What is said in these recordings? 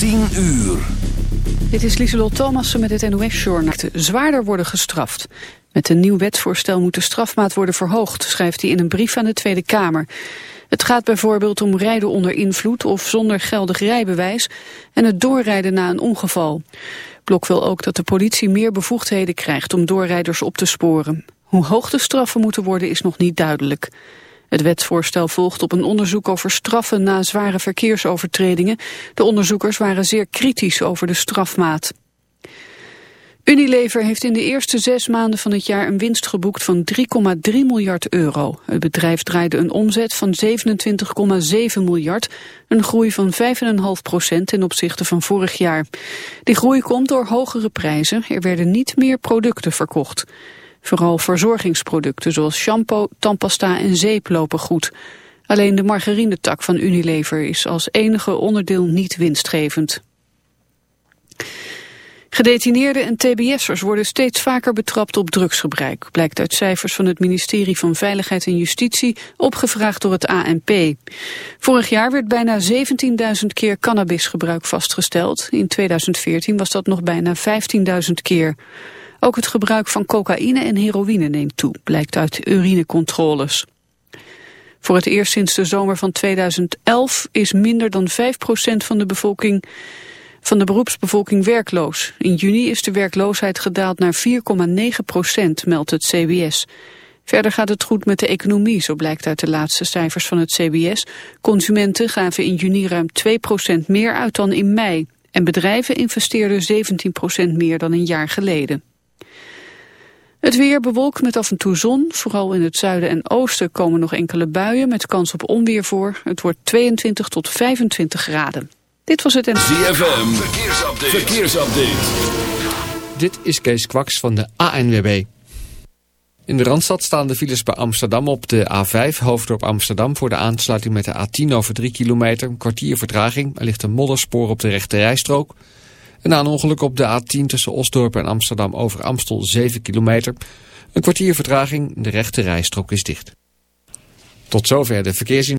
10 uur. Dit is Lieselot Thomassen met het NOS-journaal. Zwaarder worden gestraft. Met een nieuw wetsvoorstel moet de strafmaat worden verhoogd, schrijft hij in een brief aan de Tweede Kamer. Het gaat bijvoorbeeld om rijden onder invloed of zonder geldig rijbewijs en het doorrijden na een ongeval. Blok wil ook dat de politie meer bevoegdheden krijgt om doorrijders op te sporen. Hoe hoog de straffen moeten worden is nog niet duidelijk. Het wetsvoorstel volgt op een onderzoek over straffen na zware verkeersovertredingen. De onderzoekers waren zeer kritisch over de strafmaat. Unilever heeft in de eerste zes maanden van het jaar een winst geboekt van 3,3 miljard euro. Het bedrijf draaide een omzet van 27,7 miljard, een groei van 5,5 procent ten opzichte van vorig jaar. Die groei komt door hogere prijzen, er werden niet meer producten verkocht. Vooral verzorgingsproducten zoals shampoo, tandpasta en zeep lopen goed. Alleen de margarinetak van Unilever is als enige onderdeel niet winstgevend. Gedetineerden en tbs'ers worden steeds vaker betrapt op drugsgebruik, blijkt uit cijfers van het ministerie van Veiligheid en Justitie, opgevraagd door het ANP. Vorig jaar werd bijna 17.000 keer cannabisgebruik vastgesteld. In 2014 was dat nog bijna 15.000 keer. Ook het gebruik van cocaïne en heroïne neemt toe, blijkt uit urinecontroles. Voor het eerst sinds de zomer van 2011 is minder dan 5% van de bevolking van de beroepsbevolking werkloos. In juni is de werkloosheid gedaald naar 4,9 procent, meldt het CBS. Verder gaat het goed met de economie, zo blijkt uit de laatste cijfers van het CBS. Consumenten gaven in juni ruim 2 procent meer uit dan in mei. En bedrijven investeerden 17 procent meer dan een jaar geleden. Het weer bewolkt met af en toe zon. Vooral in het zuiden en oosten komen nog enkele buien met kans op onweer voor. Het wordt 22 tot 25 graden. Dit was het en... ZFM, verkeersupdate. verkeersupdate. Dit is Kees Kwaks van de ANWB. In de Randstad staan de files bij Amsterdam op de A5, hoofddorp Amsterdam... voor de aansluiting met de A10 over 3 kilometer. Een kwartier vertraging. Er ligt een modderspoor op de rechte rijstrook. En na een ongeluk op de A10 tussen Osdorp en Amsterdam over Amstel 7 kilometer. Een kwartier vertraging, de rechte rijstrook is dicht. Tot zover de verkeersin.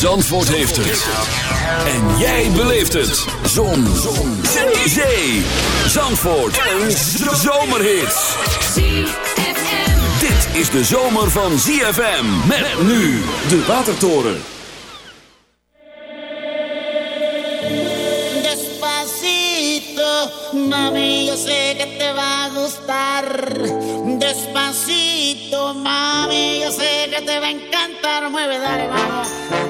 Zandvoort heeft het. En jij beleeft het. Zon. Zon. Zee. Zandvoort. Een zomerhit. Dit is de zomer van ZFM. Met nu de Watertoren. Despacito, mami, yo sé que te va a gustar. Despacito, mami, yo sé que te va a encantar. Mueve, dale, vamos.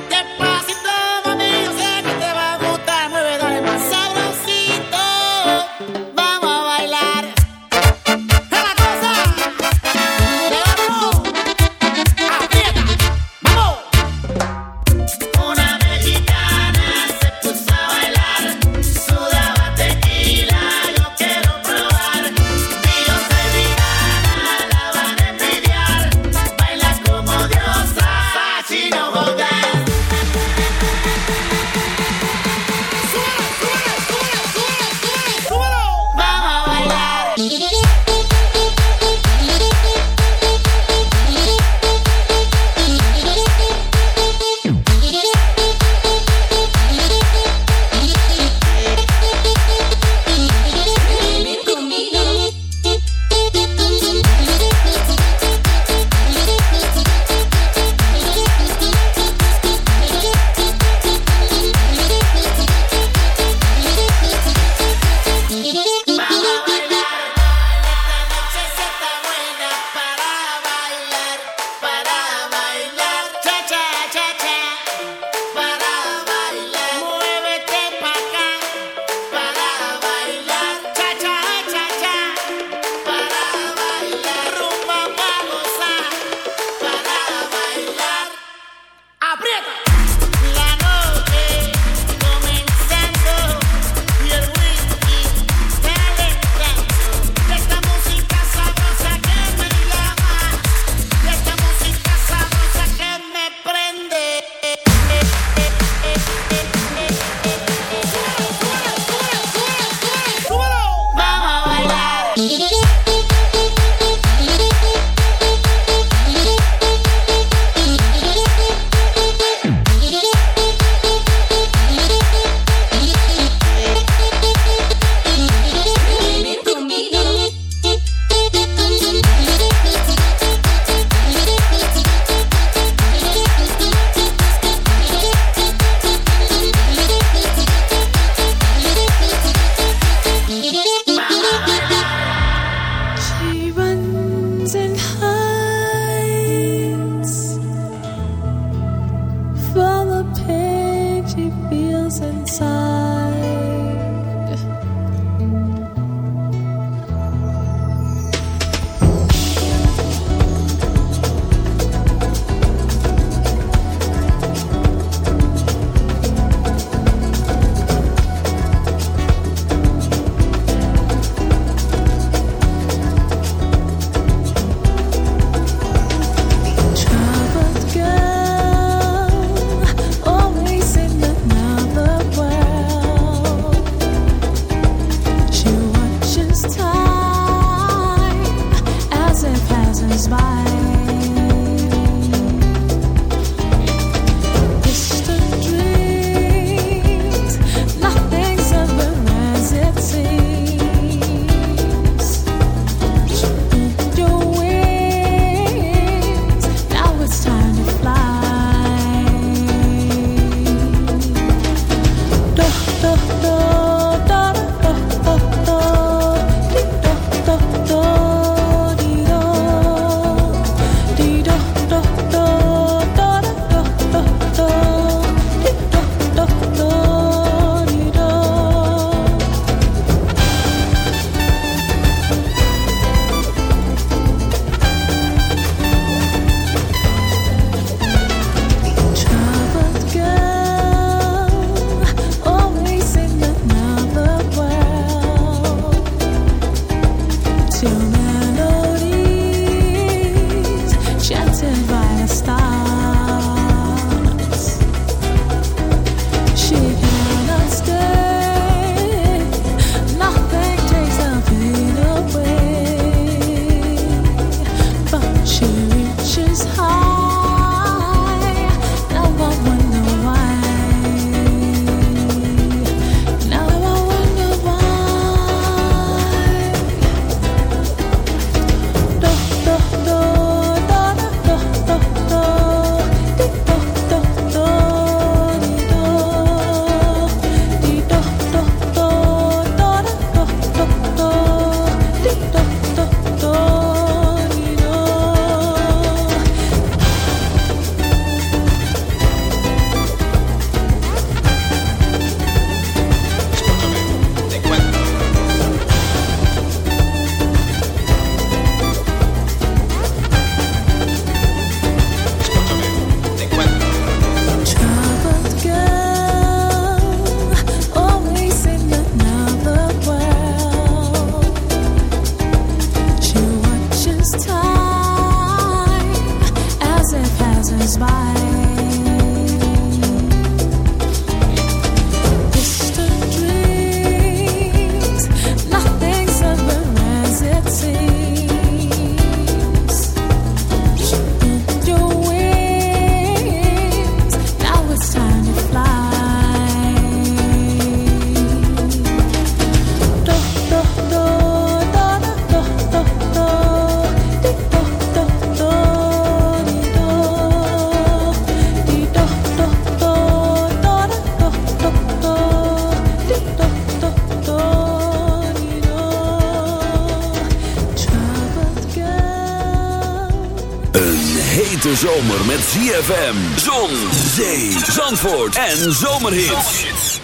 ZFM, Zon, Zee, Zandvoort en Zomerhits.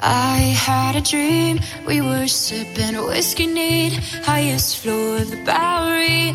I had a dream, we were sipping whiskey neat, highest floor of the Bowery.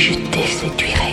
Je te séduirai.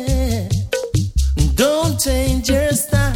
change your style.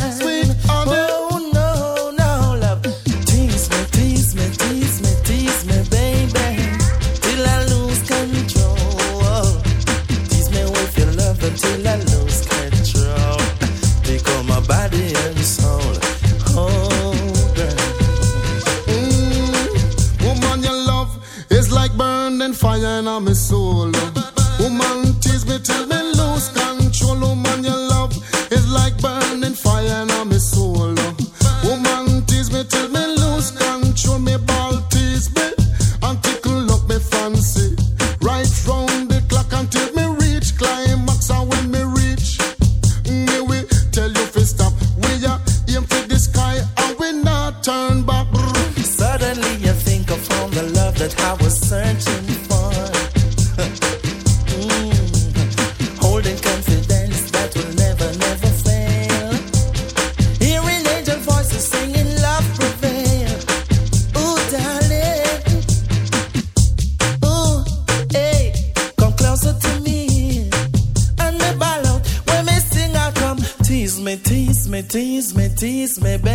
kiss me, baby.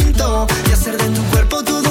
Y hacer de tu cuerpo todo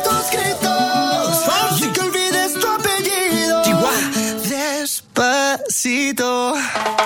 éxito.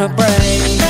gonna break.